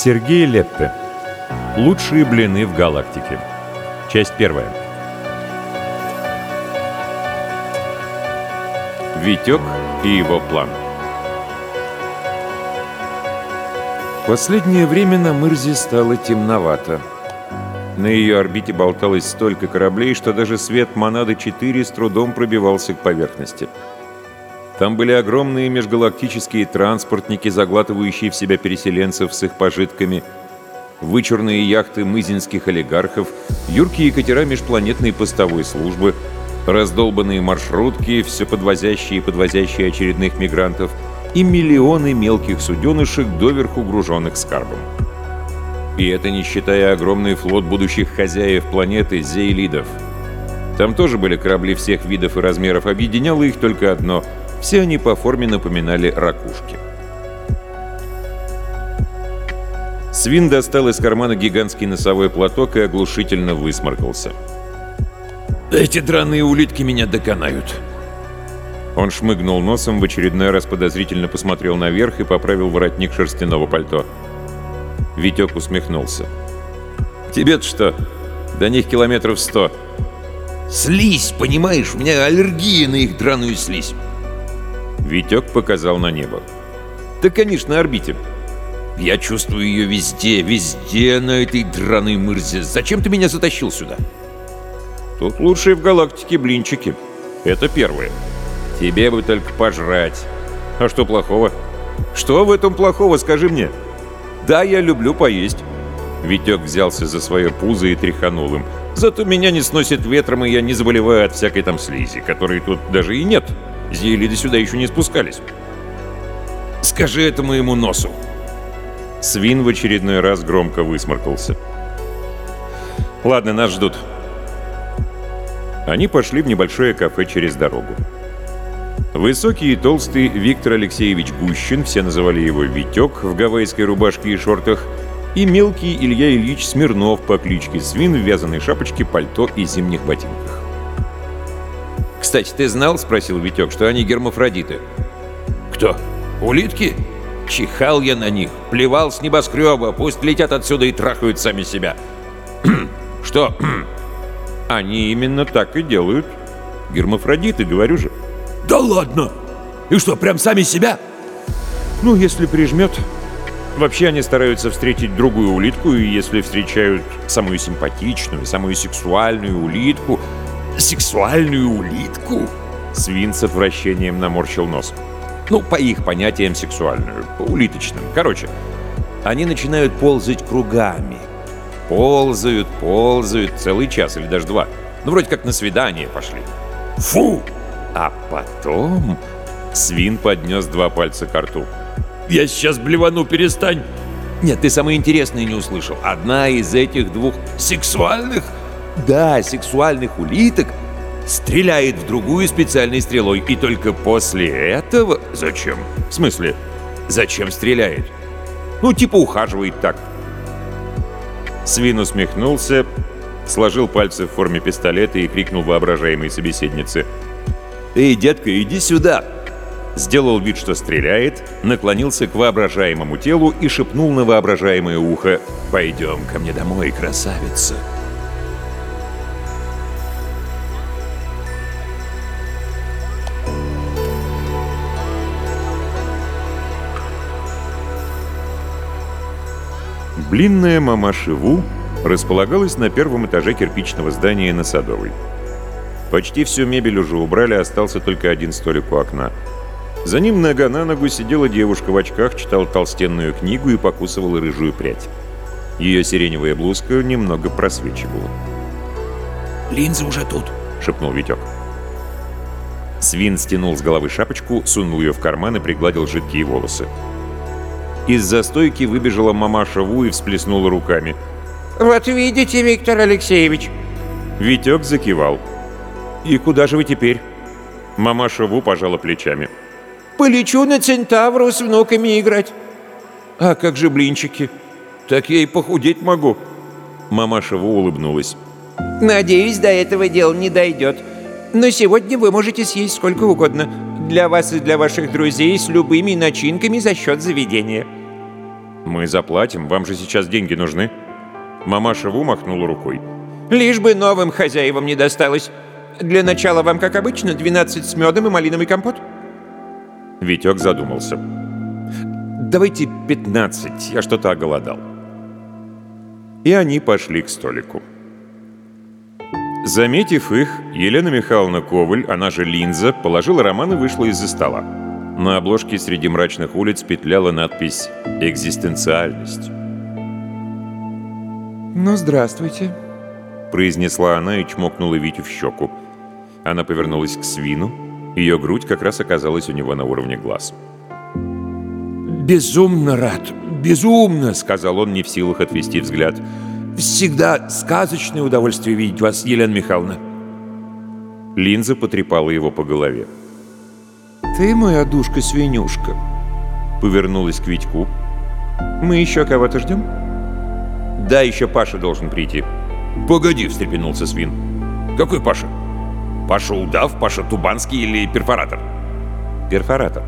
Сергей Леппе. Лучшие блины в галактике. Часть первая. Витек и его план. Последнее время на Мырзе стало темновато. На ее орбите болталось столько кораблей, что даже свет Монады-4 с трудом пробивался к поверхности. Там были огромные межгалактические транспортники, заглатывающие в себя переселенцев с их пожитками, вычурные яхты мызинских олигархов, юркие катера межпланетной постовой службы, раздолбанные маршрутки, все подвозящие и подвозящие очередных мигрантов, и миллионы мелких суденышек, доверху груженных скарбом. И это не считая огромный флот будущих хозяев планеты Зейлидов. Там тоже были корабли всех видов и размеров, объединяло их только одно — все они по форме напоминали ракушки. Свин достал из кармана гигантский носовой платок и оглушительно высморкался. «Эти драные улитки меня доконают!» Он шмыгнул носом, в очередной раз подозрительно посмотрел наверх и поправил воротник шерстяного пальто. Витек усмехнулся. «Тебе-то что? До них километров сто». «Слизь, понимаешь? У меня аллергия на их драную слизь». Витек показал на небо. «Да, конечно, орбите». «Я чувствую ее везде, везде на этой драной мырзе. Зачем ты меня затащил сюда?» «Тут лучшие в галактике блинчики. Это первое. Тебе бы только пожрать. А что плохого?» «Что в этом плохого, скажи мне?» «Да, я люблю поесть». Витек взялся за свое пузо и тряханул им. «Зато меня не сносит ветром, и я не заболеваю от всякой там слизи, которой тут даже и нет». Зиелиды сюда еще не спускались. Скажи это моему носу. Свин в очередной раз громко высморкался. Ладно, нас ждут. Они пошли в небольшое кафе через дорогу. Высокий и толстый Виктор Алексеевич Гущин, все называли его Витек, в гавайской рубашке и шортах, и мелкий Илья Ильич Смирнов по кличке Свин в вязаной шапочке, пальто и зимних ботинках. «Кстати, ты знал, — спросил Витек, — что они гермафродиты?» «Кто? Улитки?» Чихал я на них, плевал с небоскреба, пусть летят отсюда и трахают сами себя. Что? Они именно так и делают. Гермафродиты, говорю же. Да ладно! И что, прям сами себя? Ну, если прижмет. Вообще они стараются встретить другую улитку, и если встречают самую симпатичную, самую сексуальную улитку, Сексуальную улитку? Свин с отвращением наморщил нос. Ну, по их понятиям сексуальную, по улиточным. Короче, они начинают ползать кругами. Ползают, ползают целый час или даже два. Ну, вроде как на свидание пошли. Фу! А потом... Свин поднес два пальца к рту. «Я сейчас блевану, перестань!» «Нет, ты самое интересное не услышал. Одна из этих двух сексуальных да, сексуальных улиток стреляет в другую специальной стрелой, и только после этого... Зачем? В смысле, зачем стреляет? Ну, типа ухаживает так. Свин усмехнулся, сложил пальцы в форме пистолета и крикнул воображаемой собеседнице. «Эй, детка, иди сюда!» Сделал вид, что стреляет, наклонился к воображаемому телу и шепнул на воображаемое ухо «Пойдем ко мне домой, красавица!» Блинная мамаши Ву располагалась на первом этаже кирпичного здания на Садовой. Почти всю мебель уже убрали, остался только один столик у окна. За ним нога на ногу сидела девушка в очках, читала толстенную книгу и покусывала рыжую прядь. Ее сиреневая блузка немного просвечивала. «Линза уже тут», — шепнул Витек. Свин стянул с головы шапочку, сунул ее в карман и пригладил жидкие волосы. Из застойки выбежала мамаша Ву и всплеснула руками. «Вот видите, Виктор Алексеевич!» Витек закивал. «И куда же вы теперь?» Мамаша Ву пожала плечами. «Полечу на Центавру с внуками играть». «А как же блинчики?» «Так я и похудеть могу». Мамаша Ву улыбнулась. «Надеюсь, до этого дела не дойдет. Но сегодня вы можете съесть сколько угодно. Для вас и для ваших друзей с любыми начинками за счет заведения». «Мы заплатим, вам же сейчас деньги нужны». Мамаша Ву махнула рукой. Лишь бы новым хозяевам не досталось. Для начала вам, как обычно, 12 с медом и малиновый компот. Витек задумался. «Давайте 15, я что-то оголодал». И они пошли к столику. Заметив их, Елена Михайловна Коваль, она же Линза, положила роман и вышла из-за стола. На обложке среди мрачных улиц петляла надпись «Экзистенциальность». «Ну, здравствуйте», — произнесла она и чмокнула Витю в щеку. Она повернулась к свину. Ее грудь как раз оказалась у него на уровне глаз. «Безумно рад, безумно!» — Сказал он, не в силах отвести взгляд. «Всегда сказочное удовольствие видеть вас, Елена Михайловна!» Линза потрепала его по голове. «Ты моя душка-свинюшка!» Повернулась к Витьку. «Мы еще кого-то ждем?» «Да, еще Паша должен прийти». «Погоди!» — встрепенулся свин. «Какой Паша? Паша Удав, Паша Тубанский или перфоратор?» «Перфоратор».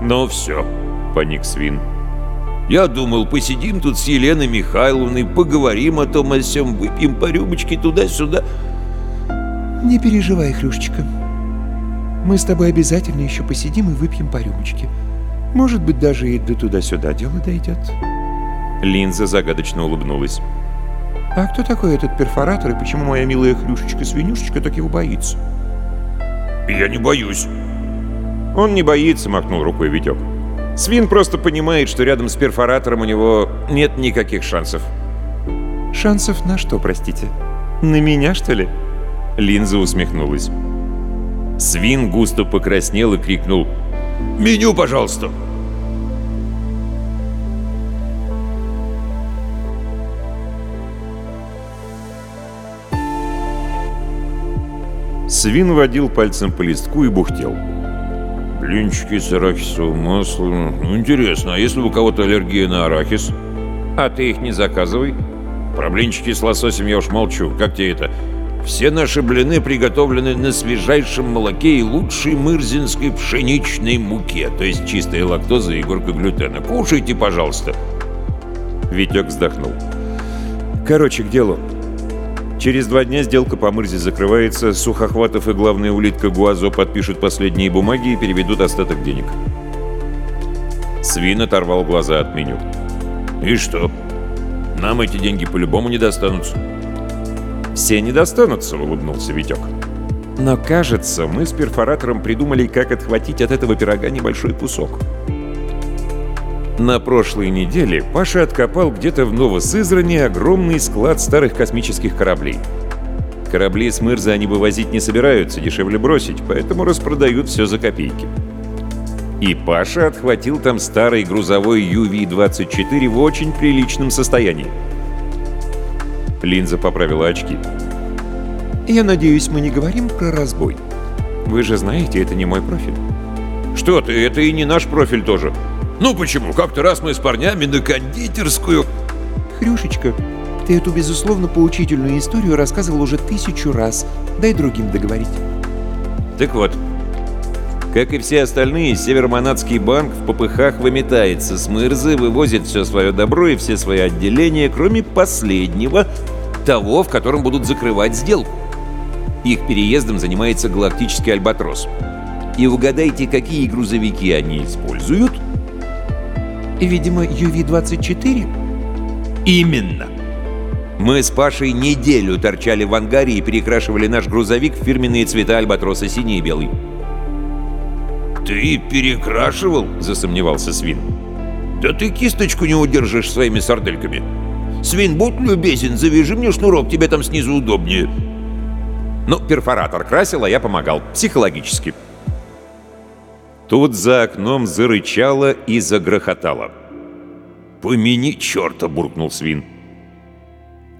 «Ну все», — поник свин. «Я думал, посидим тут с Еленой Михайловной, поговорим о том о сём, выпьем по рюмочке туда-сюда». «Не переживай, Хрюшечка. Мы с тобой обязательно еще посидим и выпьем по рюмочке. Может быть, даже и до туда-сюда дело дойдет». Линза загадочно улыбнулась. «А кто такой этот перфоратор и почему моя милая Хрюшечка-свинюшечка так его боится?» «Я не боюсь». «Он не боится», — махнул рукой Витек. «Свин просто понимает, что рядом с перфоратором у него нет никаких шансов». «Шансов на что, простите? На меня, что ли?» Линза усмехнулась. Свин густо покраснел и крикнул «Меню, пожалуйста!» Свин водил пальцем по листку и бухтел. Блинчики с арахисовым маслом. Ну, интересно, а если у кого-то аллергия на арахис? А ты их не заказывай. Про блинчики с лососем я уж молчу. Как тебе это? Все наши блины приготовлены на свежайшем молоке и лучшей мырзинской пшеничной муке, то есть чистая лактоза и горка глютена. Кушайте, пожалуйста. Витек вздохнул. Короче, к делу. Через два дня сделка по мырзе закрывается, Сухохватов и главная улитка Гуазо подпишут последние бумаги и переведут остаток денег. Свин оторвал глаза от меню. И что? Нам эти деньги по-любому не достанутся. «Все не достанутся», — улыбнулся Витек. «Но кажется, мы с перфоратором придумали, как отхватить от этого пирога небольшой кусок». На прошлой неделе Паша откопал где-то в Новосызране огромный склад старых космических кораблей. Корабли с Мырза они вывозить не собираются, дешевле бросить, поэтому распродают все за копейки. И Паша отхватил там старый грузовой UV-24 в очень приличном состоянии. Линза поправила очки. «Я надеюсь, мы не говорим про разбой. Вы же знаете, это не мой профиль». «Что ты, это и не наш профиль тоже». «Ну почему? Как-то раз мы с парнями на кондитерскую...» «Хрюшечка, ты эту, безусловно, поучительную историю рассказывал уже тысячу раз. Дай другим договорить». Так вот, как и все остальные, Северомонадский банк в попыхах выметается с Мырзы, вывозит все свое добро и все свои отделения, кроме последнего, того, в котором будут закрывать сделку. Их переездом занимается галактический Альбатрос. И угадайте, какие грузовики они используют? Видимо, UV-24? Именно. Мы с Пашей неделю торчали в ангаре и перекрашивали наш грузовик в фирменные цвета Альбатроса синий и белый. «Ты перекрашивал?» — засомневался Свин. «Да ты кисточку не удержишь своими сардельками. Свин, будь любезен, завяжи мне шнурок, тебе там снизу удобнее». Ну, перфоратор красил, а я помогал. Психологически. Тут за окном зарычало и загрохотало. «Помяни черта!» — буркнул Свин.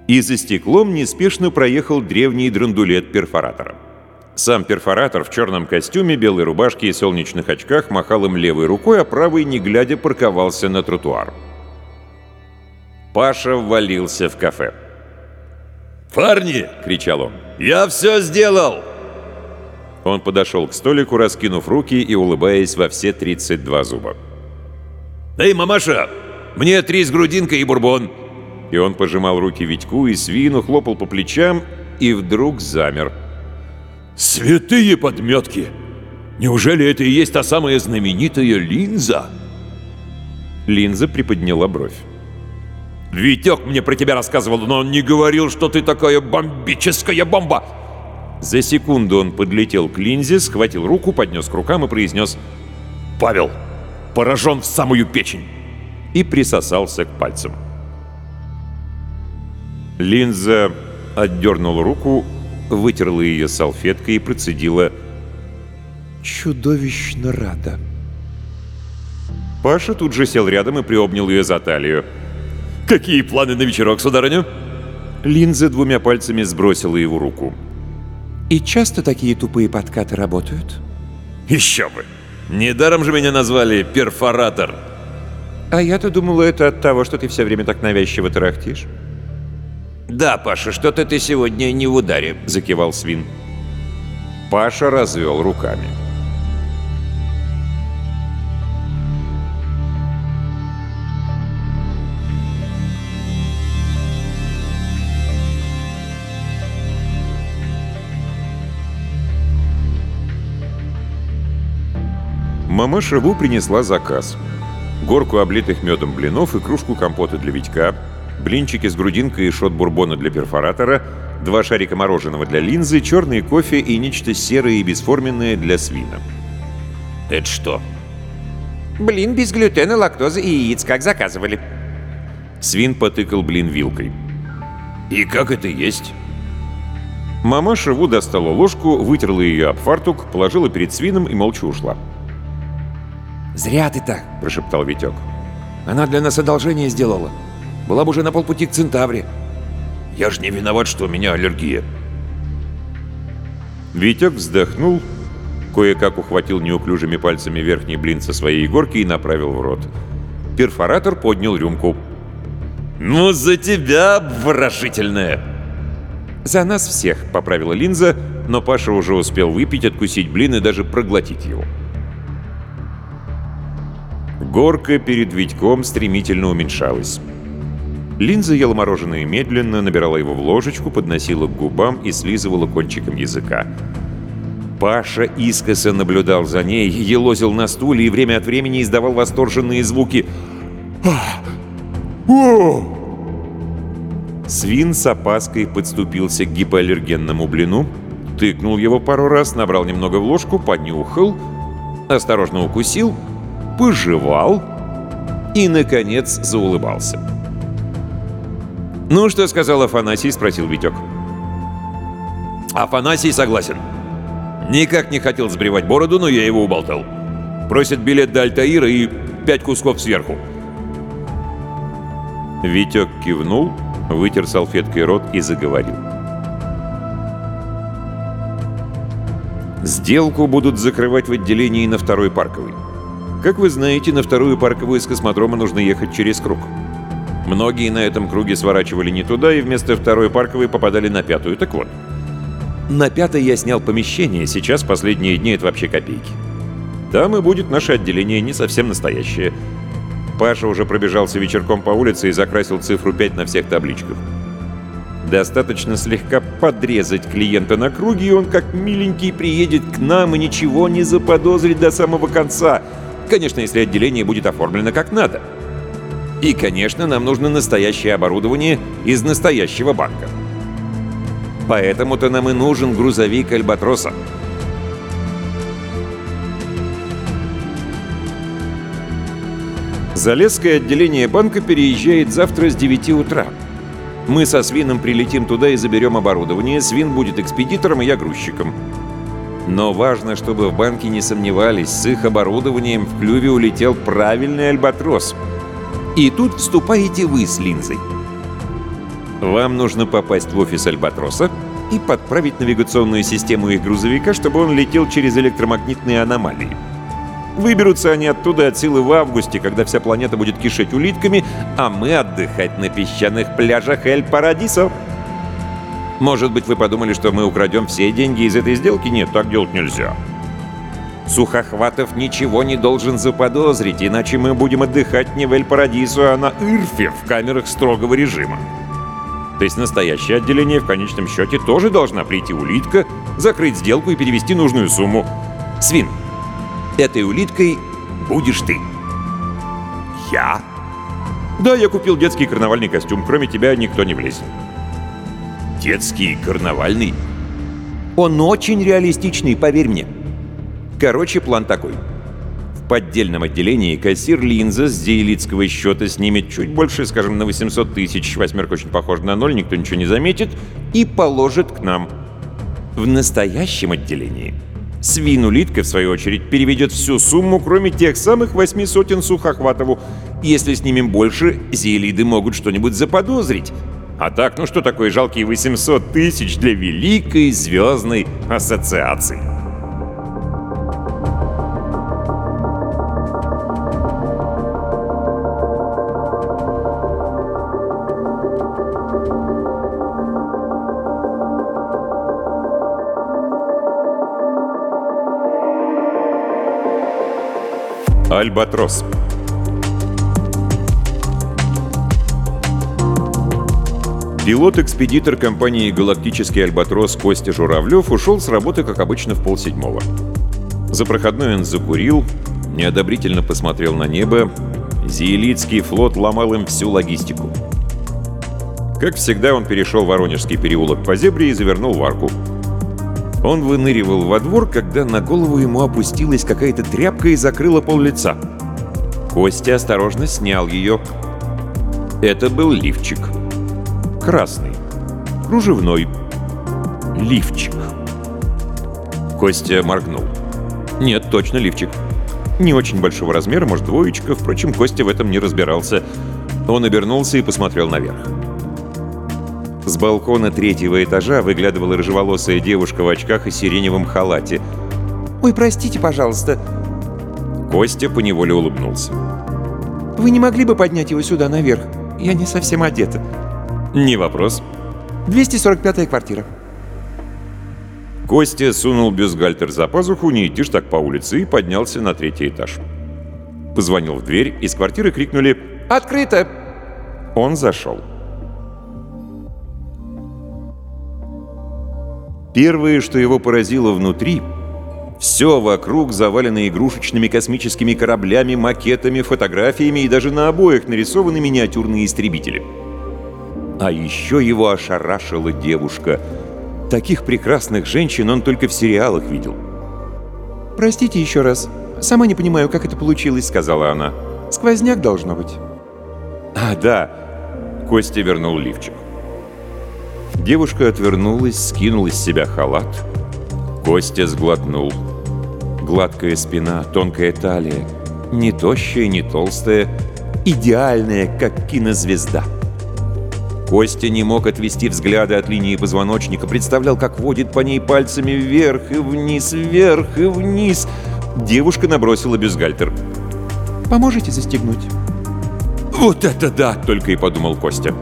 И за стеклом неспешно проехал древний драндулет перфоратора. Сам перфоратор в черном костюме, белой рубашке и солнечных очках махал им левой рукой, а правой, не глядя, парковался на тротуар. Паша ввалился в кафе. «Парни!» — кричал он. «Я все сделал!» Он подошел к столику, раскинув руки и улыбаясь во все 32 зуба. «Эй, мамаша, Мне три с грудинкой и бурбон!» И он пожимал руки Витьку и свину, хлопал по плечам и вдруг замер. «Святые подметки! Неужели это и есть та самая знаменитая линза?» Линза приподняла бровь. «Витек мне про тебя рассказывал, но он не говорил, что ты такая бомбическая бомба!» За секунду он подлетел к линзе, схватил руку, поднес к рукам и произнес «Павел, поражен в самую печень!» и присосался к пальцам. Линза отдернула руку, вытерла ее салфеткой и процедила «Чудовищно рада». Паша тут же сел рядом и приобнял ее за талию. «Какие планы на вечерок, сударыня?» Линза двумя пальцами сбросила его руку. «И часто такие тупые подкаты работают?» «Еще бы! Недаром же меня назвали перфоратор!» «А я-то думала, это от того, что ты все время так навязчиво тарахтишь». «Да, Паша, что-то ты сегодня не в ударе», — закивал свин. Паша развел руками. Мамаша Ву принесла заказ. Горку облитых медом блинов и кружку компота для Витька, блинчики с грудинкой и шот бурбона для перфоратора, два шарика мороженого для линзы, черный кофе и нечто серое и бесформенное для свина. «Это что?» Блин без глютена, лактозы и яиц, как заказывали. Свин потыкал блин вилкой. «И как это есть?» Мамаша Ву достала ложку, вытерла ее об фартук, положила перед свином и молча ушла. «Зря ты так», — прошептал Витек. «Она для нас одолжение сделала. Была бы уже на полпути к Центавре». «Я же не виноват, что у меня аллергия». Витек вздохнул, кое-как ухватил неуклюжими пальцами верхний блин со своей горки и направил в рот. Перфоратор поднял рюмку. «Ну, за тебя, обворожительная!» «За нас всех», — поправила линза, но Паша уже успел выпить, откусить блин и даже проглотить его. Горка перед Витьком стремительно уменьшалась. Линза ела мороженое медленно, набирала его в ложечку, подносила к губам и слизывала кончиком языка. Паша искоса наблюдал за ней, елозил на стуле и время от времени издавал восторженные звуки. «О!» Свин с опаской подступился к гипоаллергенному блину, тыкнул его пару раз, набрал немного в ложку, понюхал, осторожно укусил — пожевал и, наконец, заулыбался. «Ну, что сказал Афанасий?» — спросил Витек. «Афанасий согласен. Никак не хотел сбривать бороду, но я его уболтал. Просит билет до Альтаира и пять кусков сверху». Витек кивнул, вытер салфеткой рот и заговорил. Сделку будут закрывать в отделении на второй парковой. Как вы знаете, на вторую парковую с космодрома нужно ехать через круг. Многие на этом круге сворачивали не туда и вместо второй парковой попадали на пятую. Так вот, на пятой я снял помещение, сейчас последние дни это вообще копейки. Там и будет наше отделение не совсем настоящее. Паша уже пробежался вечерком по улице и закрасил цифру 5 на всех табличках. Достаточно слегка подрезать клиента на круге, и он как миленький приедет к нам и ничего не заподозрит до самого конца — Конечно, если отделение будет оформлено как надо. И, конечно, нам нужно настоящее оборудование из настоящего банка. Поэтому-то нам и нужен грузовик «Альбатроса». Залесское отделение банка переезжает завтра с 9 утра. Мы со Свином прилетим туда и заберем оборудование. Свин будет экспедитором, и я грузчиком. Но важно, чтобы в банке не сомневались, с их оборудованием в клюве улетел правильный альбатрос. И тут вступаете вы с линзой. Вам нужно попасть в офис альбатроса и подправить навигационную систему их грузовика, чтобы он летел через электромагнитные аномалии. Выберутся они оттуда от силы в августе, когда вся планета будет кишеть улитками, а мы отдыхать на песчаных пляжах Эль-Парадисо. Может быть, вы подумали, что мы украдем все деньги из этой сделки? Нет, так делать нельзя. Сухохватов ничего не должен заподозрить, иначе мы будем отдыхать не в Эль-Парадису, а на Ирфе в камерах строгого режима. То есть настоящее отделение в конечном счете тоже должна прийти улитка, закрыть сделку и перевести нужную сумму. Свин, этой улиткой будешь ты. Я? Да, я купил детский карнавальный костюм. Кроме тебя никто не влезет. Детский карнавальный? Он очень реалистичный, поверь мне. Короче, план такой. В поддельном отделении кассир Линза с диелитского счета снимет чуть больше, скажем, на 800 тысяч, восьмерка очень похожа на ноль, никто ничего не заметит, и положит к нам. В настоящем отделении свин-улитка, в свою очередь, переведет всю сумму, кроме тех самых восьми сотен сухохватову. Если снимем больше, зиелиды могут что-нибудь заподозрить. А так, ну что такое жалкие 800 тысяч для Великой Звездной Ассоциации? Альбатрос. Пилот-экспедитор компании «Галактический Альбатрос» Костя Журавлев ушел с работы, как обычно, в полседьмого. За проходной он закурил, неодобрительно посмотрел на небо. Зиелитский флот ломал им всю логистику. Как всегда, он перешел Воронежский переулок по зебре и завернул в арку. Он выныривал во двор, когда на голову ему опустилась какая-то тряпка и закрыла пол лица. Костя осторожно снял ее. Это был лифчик. Красный. Кружевной. Лифчик. Костя моргнул. Нет, точно лифчик. Не очень большого размера, может, двоечка. Впрочем, Костя в этом не разбирался. Он обернулся и посмотрел наверх. С балкона третьего этажа выглядывала рыжеволосая девушка в очках и сиреневом халате. «Ой, простите, пожалуйста. Костя поневоле улыбнулся. Вы не могли бы поднять его сюда наверх? Я не совсем одета. «Не вопрос». 245-я квартира». Костя сунул бюстгальтер за пазуху, не ж так по улице, и поднялся на третий этаж. Позвонил в дверь, из квартиры крикнули «Открыто!». Он зашел. Первое, что его поразило внутри, все вокруг завалено игрушечными космическими кораблями, макетами, фотографиями и даже на обоих нарисованы миниатюрные истребители. А еще его ошарашила девушка. Таких прекрасных женщин он только в сериалах видел. «Простите еще раз. Сама не понимаю, как это получилось», — сказала она. «Сквозняк должно быть». «А, да». Костя вернул лифчик. Девушка отвернулась, скинула с себя халат. Костя сглотнул. Гладкая спина, тонкая талия. Не тощая, не толстая. Идеальная, как кинозвезда. Костя не мог отвести взгляды от линии позвоночника, представлял, как водит по ней пальцами вверх и вниз, вверх и вниз. Девушка набросила бюстгальтер. «Поможете застегнуть?» «Вот это да!» — только и подумал Костя.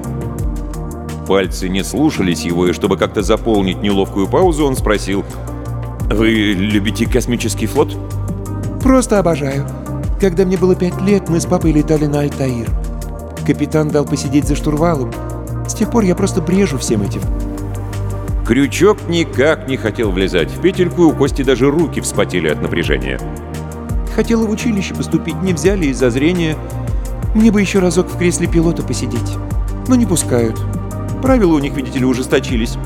Пальцы не слушались его, и чтобы как-то заполнить неловкую паузу, он спросил «Вы любите космический флот?» «Просто обожаю. Когда мне было пять лет, мы с папой летали на Альтаир. Капитан дал посидеть за штурвалом. С тех пор я просто брежу всем этим». Крючок никак не хотел влезать в петельку, у Кости даже руки вспотели от напряжения. Хотела в училище поступить, не взяли из-за зрения. Мне бы еще разок в кресле пилота посидеть. Но не пускают. Правила у них, видите ли, ужесточились.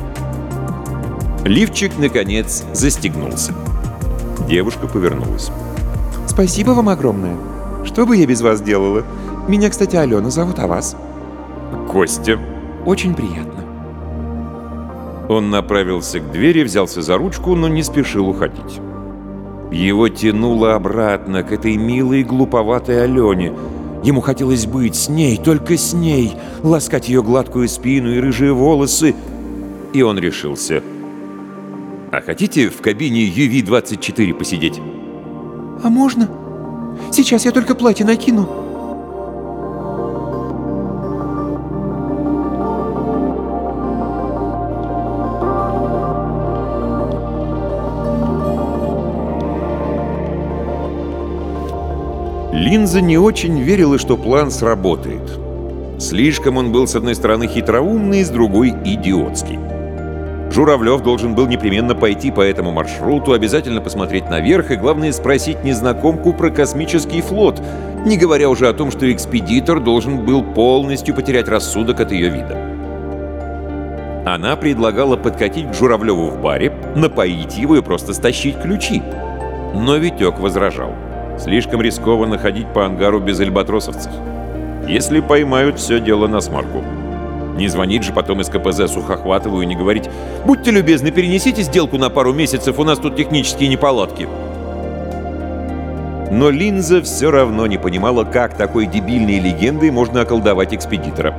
Лифчик, наконец, застегнулся. Девушка повернулась. Спасибо вам огромное. Что бы я без вас делала? Меня, кстати, Алена зовут, а вас? Костя. Очень приятно. Он направился к двери, взялся за ручку, но не спешил уходить. Его тянуло обратно к этой милой глуповатой Алене. Ему хотелось быть с ней, только с ней, ласкать ее гладкую спину и рыжие волосы. И он решился. «А хотите в кабине UV-24 посидеть?» А можно? Сейчас я только платье накину. Линза не очень верила, что план сработает. Слишком он был, с одной стороны, хитроумный, с другой — идиотский. Журавлев должен был непременно пойти по этому маршруту, обязательно посмотреть наверх и, главное, спросить незнакомку про космический флот, не говоря уже о том, что экспедитор должен был полностью потерять рассудок от ее вида. Она предлагала подкатить к Журавлеву в баре, напоить его и просто стащить ключи. Но Витек возражал. Слишком рискованно ходить по ангару без альбатросовцев. Если поймают, все дело на смарку. Не звонить же потом из КПЗ Сухохватову и не говорить «Будьте любезны, перенесите сделку на пару месяцев, у нас тут технические неполадки». Но Линза все равно не понимала, как такой дебильной легендой можно околдовать экспедитора.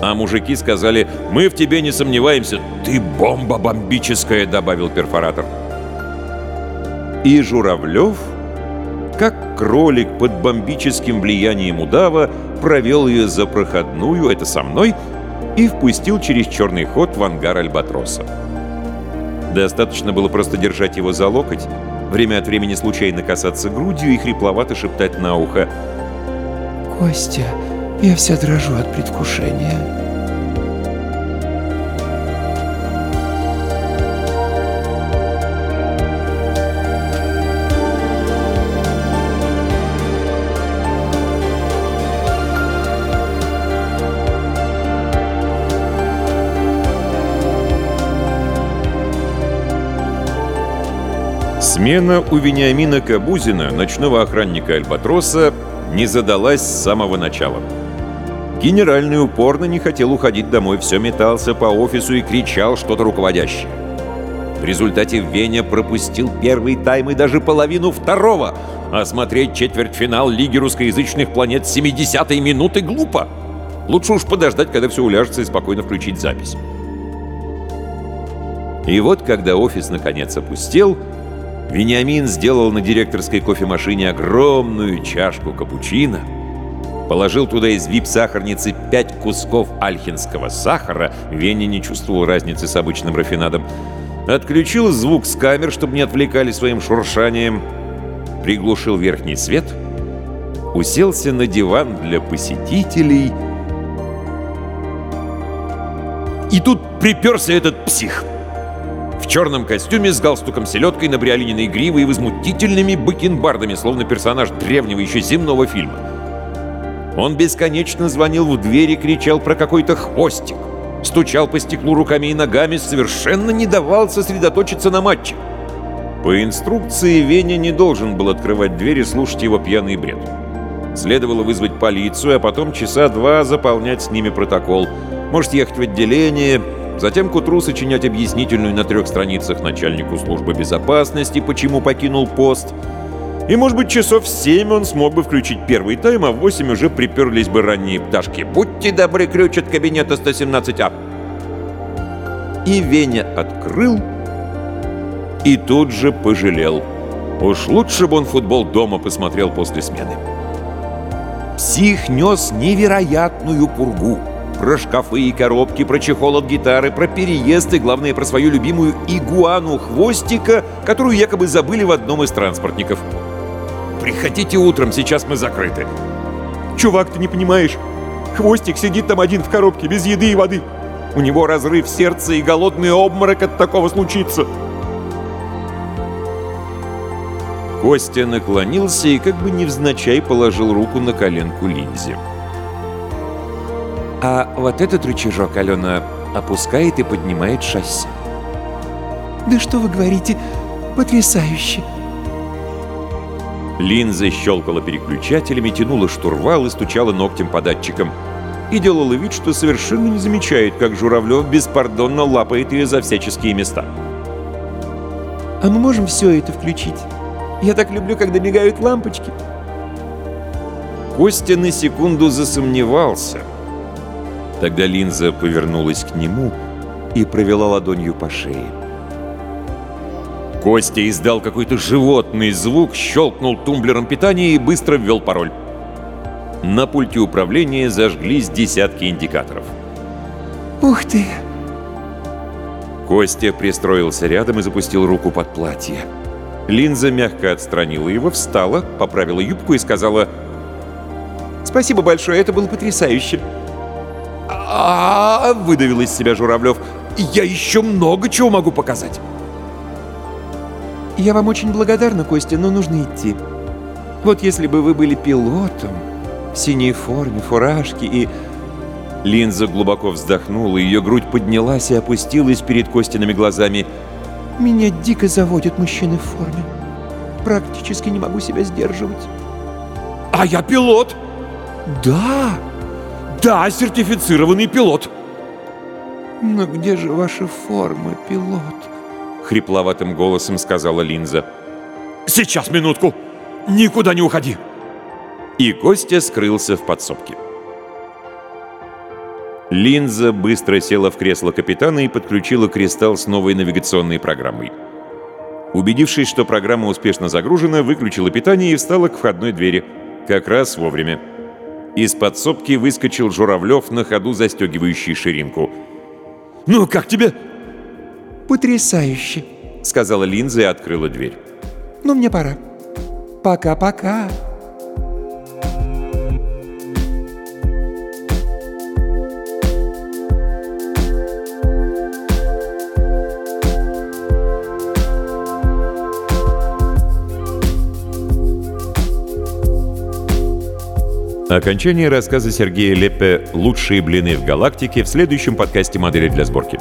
А мужики сказали «Мы в тебе не сомневаемся, ты бомба бомбическая», — добавил перфоратор. И Журавлев, как кролик под бомбическим влиянием удава, провел ее за проходную, это со мной, и впустил через черный ход в ангар Альбатроса. Достаточно было просто держать его за локоть, время от времени случайно касаться грудью и хрипловато шептать на ухо «Костя, я вся дрожу от предвкушения». Смена у Вениамина Кабузина, ночного охранника Альбатроса, не задалась с самого начала. Генеральный упорно не хотел уходить домой, все метался по офису и кричал что-то руководящее. В результате Веня пропустил первый тайм и даже половину второго, а смотреть четвертьфинал Лиги русскоязычных планет 70-й минуты глупо. Лучше уж подождать, когда все уляжется и спокойно включить запись. И вот, когда офис наконец опустел, Вениамин сделал на директорской кофемашине огромную чашку капучино, положил туда из вип-сахарницы пять кусков альхинского сахара, Веня не чувствовал разницы с обычным рафинадом, отключил звук с камер, чтобы не отвлекали своим шуршанием, приглушил верхний свет, уселся на диван для посетителей. И тут приперся этот псих — в черном костюме с галстуком-селедкой на бриолининой гривой и возмутительными бакенбардами, словно персонаж древнего еще земного фильма. Он бесконечно звонил в дверь и кричал про какой-то хвостик. Стучал по стеклу руками и ногами, совершенно не давал сосредоточиться на матче. По инструкции Веня не должен был открывать дверь и слушать его пьяный бред. Следовало вызвать полицию, а потом часа два заполнять с ними протокол. Может, ехать в отделение, Затем к утру сочинять объяснительную на трех страницах начальнику службы безопасности, почему покинул пост. И, может быть, часов в семь он смог бы включить первый тайм, а в восемь уже приперлись бы ранние пташки. «Будьте добры, ключ от кабинета 117А!» И Веня открыл и тут же пожалел. Уж лучше бы он футбол дома посмотрел после смены. Псих нес невероятную пургу про шкафы и коробки, про чехол от гитары, про переезд и, главное, про свою любимую игуану хвостика, которую якобы забыли в одном из транспортников. «Приходите утром, сейчас мы закрыты». «Чувак, ты не понимаешь. Хвостик сидит там один в коробке, без еды и воды. У него разрыв сердца и голодный обморок от такого случится». Костя наклонился и как бы невзначай положил руку на коленку Линзи. А вот этот рычажок Алена опускает и поднимает шасси. Да что вы говорите, потрясающе. Линза щелкала переключателями, тянула штурвал и стучала ногтем по датчикам. И делала вид, что совершенно не замечает, как Журавлев беспардонно лапает ее за всяческие места. «А мы можем все это включить? Я так люблю, когда мигают лампочки». Костя на секунду засомневался — Тогда Линза повернулась к нему и провела ладонью по шее. Костя издал какой-то животный звук, щелкнул тумблером питания и быстро ввел пароль. На пульте управления зажглись десятки индикаторов. «Ух ты!» Костя пристроился рядом и запустил руку под платье. Линза мягко отстранила его, встала, поправила юбку и сказала Спасибо большое, это было потрясающе. А, выдавил из себя Журавлев. Я еще много чего могу показать. Я вам очень благодарна, Костя, но нужно идти. Вот если бы вы были пилотом, в синей форме, фуражке и... Линза глубоко вздохнула, ее грудь поднялась и опустилась перед Костиными глазами. Меня дико заводят мужчины в форме. Практически не могу себя сдерживать. А я пилот! Да! Да, сертифицированный пилот! Но где же ваша форма, пилот? Хрипловатым голосом сказала Линза. Сейчас, минутку! Никуда не уходи! И Костя скрылся в подсобке. Линза быстро села в кресло капитана и подключила кристалл с новой навигационной программой. Убедившись, что программа успешно загружена, выключила питание и встала к входной двери. Как раз вовремя. Из подсобки выскочил Журавлев на ходу, застегивающий ширинку. «Ну, как тебе?» «Потрясающе!» — сказала Линза и открыла дверь. «Ну, мне пора. Пока-пока!» Окончание рассказа Сергея Лепе «Лучшие блины в галактике» в следующем подкасте «Модели для сборки».